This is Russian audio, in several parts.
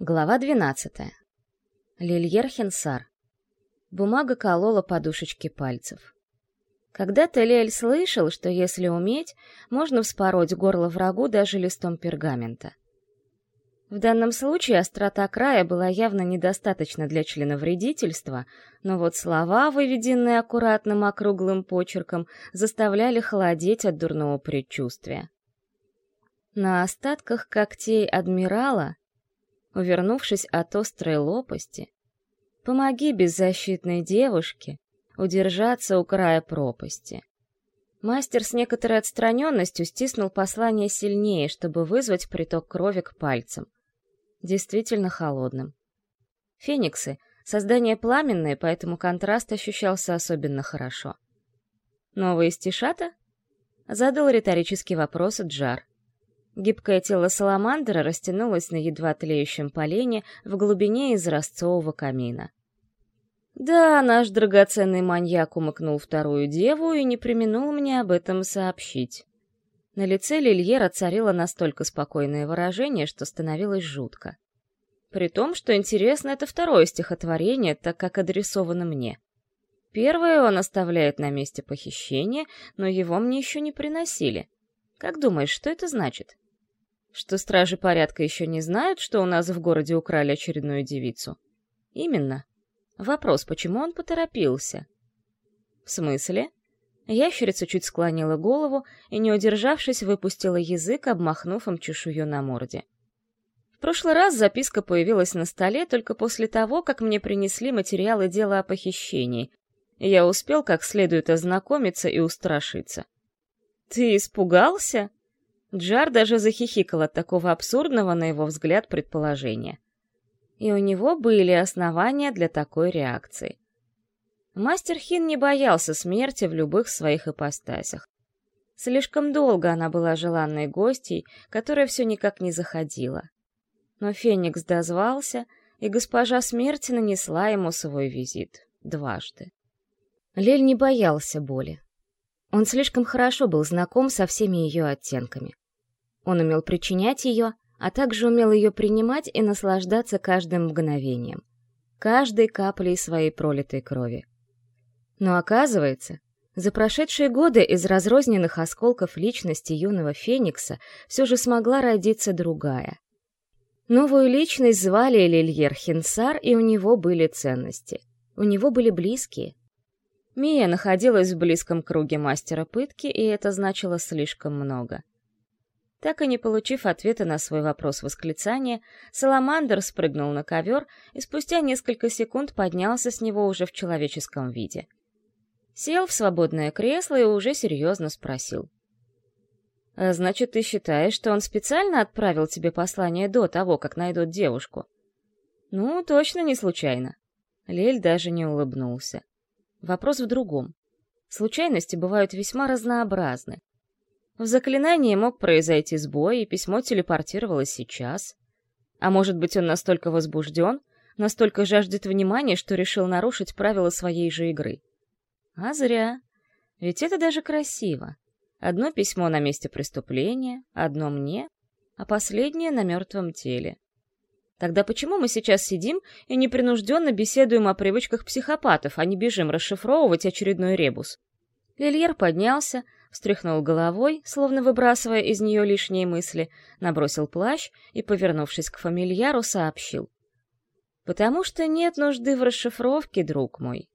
Глава 12. Лильер Хенсар. Бумага колола подушечки пальцев. Когда-то Лель слышал, что если уметь, можно вспороть горло врагу даже листом пергамента. В данном случае острота края была явно недостаточно для членовредительства, но вот слова, выведенные аккуратным округлым почерком, заставляли холодеть от дурного предчувствия. На остатках когтей адмирала увернувшись от острой лопасти. Помоги беззащитной девушке удержаться у края пропасти. Мастер с некоторой отстраненностью стиснул послание сильнее, чтобы вызвать приток крови к пальцам. Действительно холодным. Фениксы — создание пламенное, поэтому контраст ощущался особенно хорошо. «Новые стишата?» — задал риторический вопрос Джар. Гибкое тело саламандра растянулось на едва тлеющем полене в глубине изразцового камина. Да, наш драгоценный маньяк умыкнул вторую деву и не применул мне об этом сообщить. На лице Лильера царило настолько спокойное выражение, что становилось жутко. При том, что интересно, это второе стихотворение, так как адресовано мне. Первое он оставляет на месте похищения, но его мне еще не приносили. Как думаешь, что это значит? Что стражи порядка еще не знают, что у нас в городе украли очередную девицу? Именно. Вопрос, почему он поторопился? В смысле? Ящерица чуть склонила голову и, не удержавшись, выпустила язык, обмахнув им чешую на морде. В прошлый раз записка появилась на столе только после того, как мне принесли материалы дела о похищении, я успел как следует ознакомиться и устрашиться. «Ты испугался?» Джар даже захихикал от такого абсурдного, на его взгляд, предположения. И у него были основания для такой реакции. Мастер Хин не боялся смерти в любых своих ипостасях. Слишком долго она была желанной гостьей, которая все никак не заходила. Но Феникс дозвался, и госпожа смерти нанесла ему свой визит. Дважды. Лель не боялся боли. Он слишком хорошо был знаком со всеми ее оттенками. Он умел причинять ее, а также умел ее принимать и наслаждаться каждым мгновением, каждой каплей своей пролитой крови. Но оказывается, за прошедшие годы из разрозненных осколков личности юного Феникса все же смогла родиться другая. Новую личность звали Лильер Хинсар, и у него были ценности. У него были близкие. Мия находилась в близком круге мастера пытки, и это значило слишком много. Так и не получив ответа на свой вопрос восклицания, Саламандр спрыгнул на ковер и спустя несколько секунд поднялся с него уже в человеческом виде. Сел в свободное кресло и уже серьезно спросил. «А «Значит, ты считаешь, что он специально отправил тебе послание до того, как найдут девушку?» «Ну, точно не случайно». Лель даже не улыбнулся. Вопрос в другом. Случайности бывают весьма разнообразны. В заклинании мог произойти сбой, и письмо телепортировалось сейчас. А может быть, он настолько возбужден, настолько жаждет внимания, что решил нарушить правила своей же игры. А зря. Ведь это даже красиво. Одно письмо на месте преступления, одно мне, а последнее на мертвом теле. Тогда почему мы сейчас сидим и непринужденно беседуем о привычках психопатов, а не бежим расшифровывать очередной ребус? Лильер поднялся, встряхнул головой, словно выбрасывая из нее лишние мысли, набросил плащ и, повернувшись к фамильяру, сообщил. «Потому что нет нужды в расшифровке, друг мой».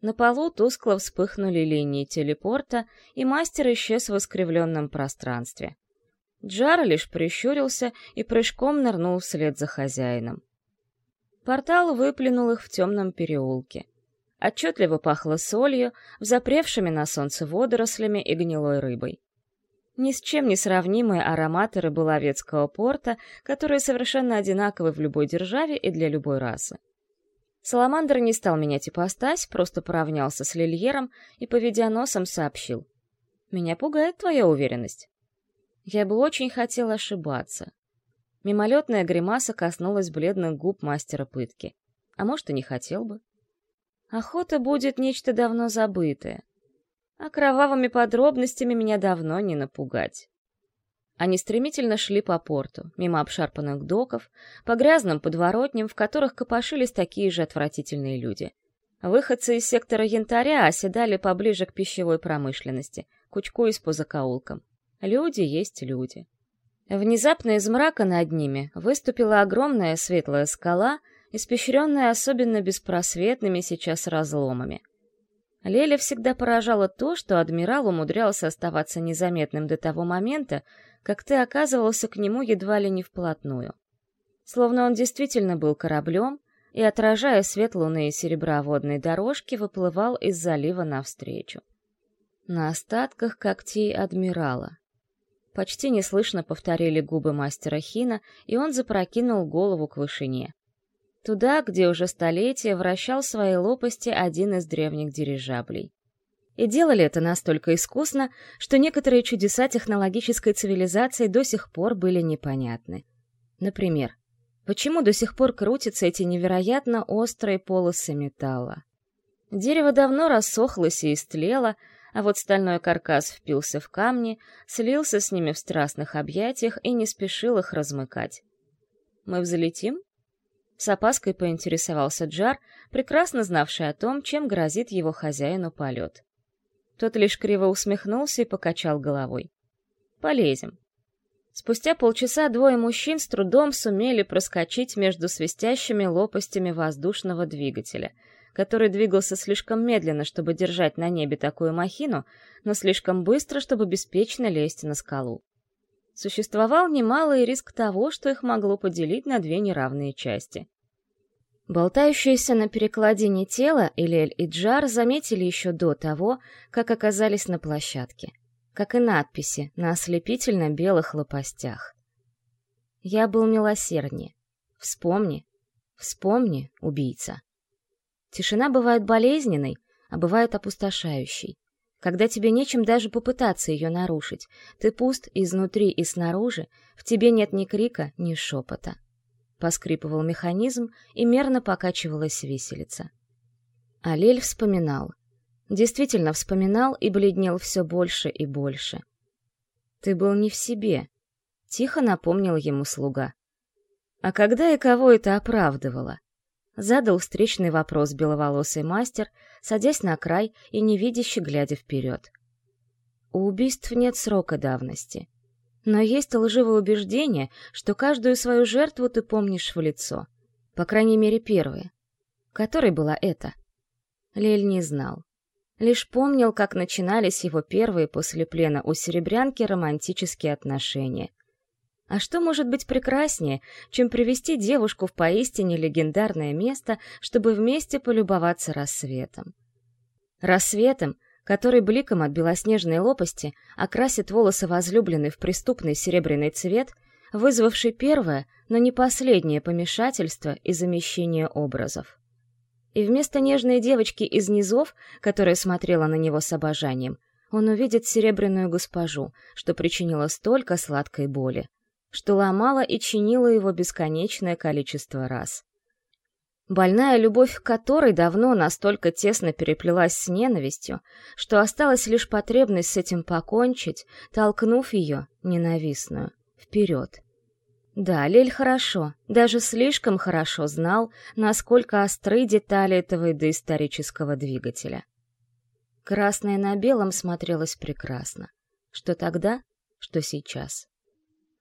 На полу тускло вспыхнули линии телепорта, и мастер исчез в искривленном пространстве. Джар лишь прищурился и прыжком нырнул вслед за хозяином. Портал выплюнул их в темном переулке. Отчетливо пахло солью, запревшими на солнце водорослями и гнилой рыбой. Ни с чем не сравнимые ароматы рыболовецкого порта, которые совершенно одинаковы в любой державе и для любой расы. Саламандр не стал менять ипостась, просто поравнялся с Лильером и, поведя носом, сообщил. «Меня пугает твоя уверенность. Я бы очень хотел ошибаться». Мимолетная гримаса коснулась бледных губ мастера пытки. А может, и не хотел бы. Охота будет нечто давно забытое. А кровавыми подробностями меня давно не напугать. Они стремительно шли по порту, мимо обшарпанных доков, по грязным подворотням, в которых копошились такие же отвратительные люди. Выходцы из сектора янтаря оседали поближе к пищевой промышленности, кучкуясь по закоулкам. Люди есть люди. Внезапно из мрака над ними выступила огромная светлая скала, испещренная особенно беспросветными сейчас разломами. Леля всегда поражала то, что адмирал умудрялся оставаться незаметным до того момента, как ты оказывался к нему едва ли не вплотную. Словно он действительно был кораблем, и, отражая свет луны и серебра водной дорожки, выплывал из залива навстречу. На остатках когтей адмирала. Почти неслышно повторили губы мастера Хина, и он запрокинул голову к вышине. Туда, где уже столетия вращал свои лопасти один из древних дирижаблей. И делали это настолько искусно, что некоторые чудеса технологической цивилизации до сих пор были непонятны. Например, почему до сих пор крутятся эти невероятно острые полосы металла? Дерево давно рассохлось и истлело, а вот стальной каркас впился в камни, слился с ними в страстных объятиях и не спешил их размыкать. «Мы взлетим?» С опаской поинтересовался Джар, прекрасно знавший о том, чем грозит его хозяину полет. Тот лишь криво усмехнулся и покачал головой. «Полезем». Спустя полчаса двое мужчин с трудом сумели проскочить между свистящими лопастями воздушного двигателя, который двигался слишком медленно, чтобы держать на небе такую махину, но слишком быстро, чтобы беспечно лезть на скалу существовал немалый риск того, что их могло поделить на две неравные части. Болтающиеся на перекладине тела Элель и Джар заметили еще до того, как оказались на площадке, как и надписи на ослепительно-белых лопастях. «Я был милосерднее. Вспомни, вспомни, убийца». Тишина бывает болезненной, а бывает опустошающей когда тебе нечем даже попытаться ее нарушить. Ты пуст изнутри и снаружи, в тебе нет ни крика, ни шепота. Поскрипывал механизм, и мерно покачивалась виселица. Алель вспоминал. Действительно вспоминал и бледнел все больше и больше. «Ты был не в себе», — тихо напомнил ему слуга. «А когда и кого это оправдывало?» Задал встречный вопрос беловолосый мастер, садясь на край и невидяще глядя вперед. У убийств нет срока давности. Но есть лживое убеждение, что каждую свою жертву ты помнишь в лицо. По крайней мере, первые. Которой была эта? Лель не знал. Лишь помнил, как начинались его первые после плена у Серебрянки романтические отношения. А что может быть прекраснее, чем привести девушку в поистине легендарное место, чтобы вместе полюбоваться рассветом? Рассветом, который бликом от белоснежной лопасти окрасит волосы возлюбленной в преступный серебряный цвет, вызвавший первое, но не последнее помешательство и замещение образов. И вместо нежной девочки из низов, которая смотрела на него с обожанием, он увидит серебряную госпожу, что причинила столько сладкой боли что ломала и чинила его бесконечное количество раз. Больная любовь к которой давно настолько тесно переплелась с ненавистью, что осталась лишь потребность с этим покончить, толкнув ее, ненавистную, вперед. Да, Лель хорошо, даже слишком хорошо знал, насколько остры детали этого доисторического двигателя. Красное на белом смотрелось прекрасно. Что тогда, что сейчас.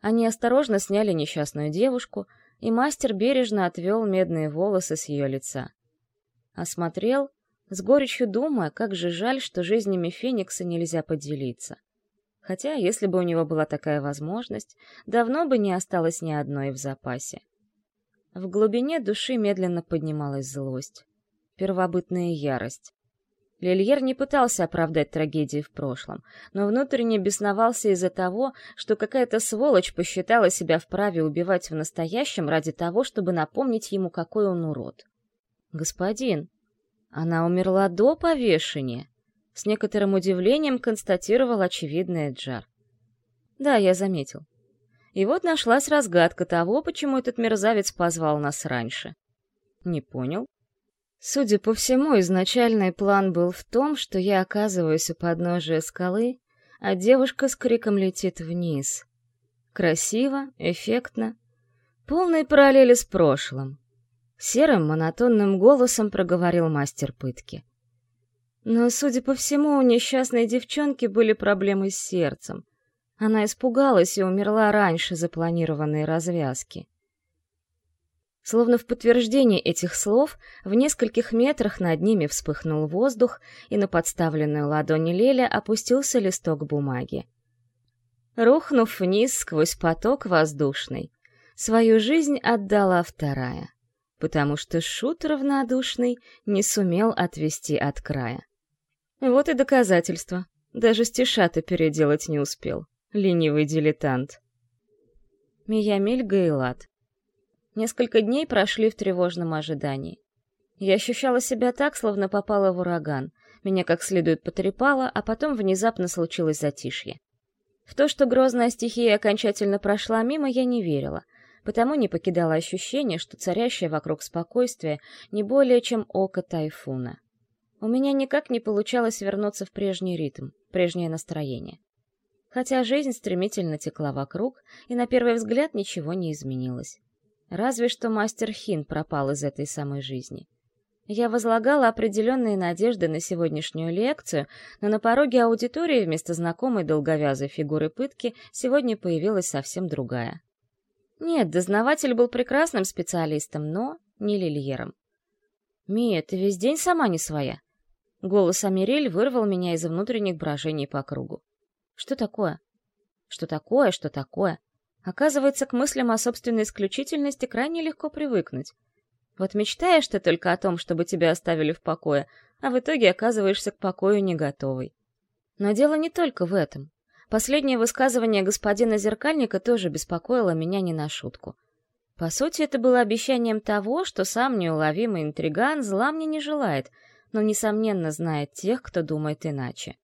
Они осторожно сняли несчастную девушку, и мастер бережно отвел медные волосы с ее лица. Осмотрел, с горечью думая, как же жаль, что жизнями Феникса нельзя поделиться. Хотя, если бы у него была такая возможность, давно бы не осталось ни одной в запасе. В глубине души медленно поднималась злость, первобытная ярость. Лильер не пытался оправдать трагедии в прошлом, но внутренне бесновался из-за того, что какая-то сволочь посчитала себя вправе убивать в настоящем ради того, чтобы напомнить ему, какой он урод. «Господин, она умерла до повешения», — с некоторым удивлением констатировал очевидный Эджар. «Да, я заметил. И вот нашлась разгадка того, почему этот мерзавец позвал нас раньше». «Не понял», Судя по всему, изначальный план был в том, что я оказываюсь у подножия скалы, а девушка с криком летит вниз. Красиво, эффектно. Полные параллели с прошлым. Серым монотонным голосом проговорил мастер пытки. Но, судя по всему, у несчастной девчонки были проблемы с сердцем. Она испугалась и умерла раньше запланированной развязки. Словно в подтверждение этих слов, в нескольких метрах над ними вспыхнул воздух, и на подставленную ладони Леля опустился листок бумаги. Рухнув вниз сквозь поток воздушный, свою жизнь отдала вторая, потому что шут равнодушный не сумел отвести от края. Вот и доказательство. Даже стишата переделать не успел. Ленивый дилетант. Миямиль Гейлат. Несколько дней прошли в тревожном ожидании. Я ощущала себя так, словно попала в ураган. Меня как следует потрепало, а потом внезапно случилось затишье. В то, что грозная стихия окончательно прошла мимо, я не верила, потому не покидало ощущение, что царящее вокруг спокойствие не более чем око тайфуна. У меня никак не получалось вернуться в прежний ритм, прежнее настроение. Хотя жизнь стремительно текла вокруг, и на первый взгляд ничего не изменилось. Разве что мастер Хин пропал из этой самой жизни. Я возлагала определенные надежды на сегодняшнюю лекцию, но на пороге аудитории вместо знакомой долговязой фигуры пытки сегодня появилась совсем другая. Нет, дознаватель был прекрасным специалистом, но не лильером. «Мия, ты весь день сама не своя», Голос Амирель вырвал меня из внутренних брожений по кругу. Что такое? Что такое, что такое? Оказывается, к мыслям о собственной исключительности крайне легко привыкнуть. Вот мечтаешь ты только о том, чтобы тебя оставили в покое, а в итоге оказываешься к покою не готовый. Но дело не только в этом. Последнее высказывание господина Зеркальника тоже беспокоило меня не на шутку. По сути, это было обещанием того, что сам неуловимый интриган зла мне не желает — но, несомненно, знает тех, кто думает иначе.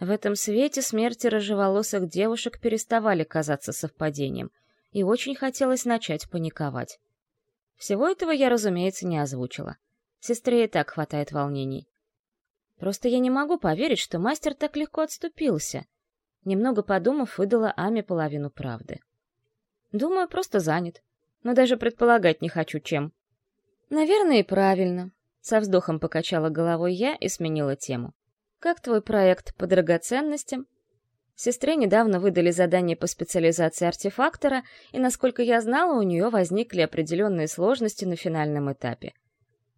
В этом свете смерти рыжеволосых девушек переставали казаться совпадением, и очень хотелось начать паниковать. Всего этого я, разумеется, не озвучила. Сестре и так хватает волнений. Просто я не могу поверить, что мастер так легко отступился. Немного подумав, выдала Аме половину правды. Думаю, просто занят. Но даже предполагать не хочу, чем. Наверное, и правильно. Со вздохом покачала головой я и сменила тему. «Как твой проект по драгоценностям?» Сестре недавно выдали задание по специализации артефактора, и, насколько я знала, у нее возникли определенные сложности на финальном этапе.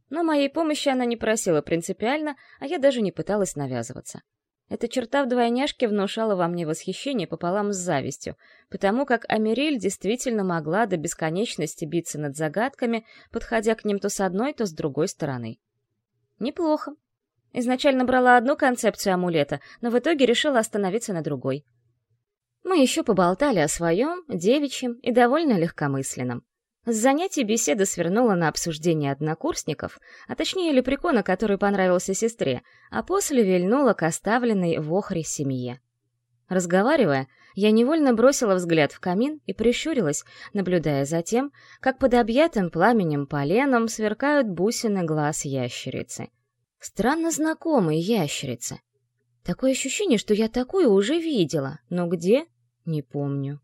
Но моей помощи она не просила принципиально, а я даже не пыталась навязываться. Эта черта в двойняшке внушала во мне восхищение пополам с завистью, потому как Америль действительно могла до бесконечности биться над загадками, подходя к ним то с одной, то с другой стороны. Неплохо. Изначально брала одну концепцию амулета, но в итоге решила остановиться на другой. Мы еще поболтали о своем, девичьем и довольно легкомысленном. С занятий беседа свернула на обсуждение однокурсников, а точнее лепрекона, который понравился сестре, а после вильнула к оставленной в охре семье. Разговаривая, я невольно бросила взгляд в камин и прищурилась, наблюдая за тем, как под объятым пламенем поленом сверкают бусины глаз ящерицы. Странно знакомые ящерицы. Такое ощущение, что я такую уже видела, но где — не помню.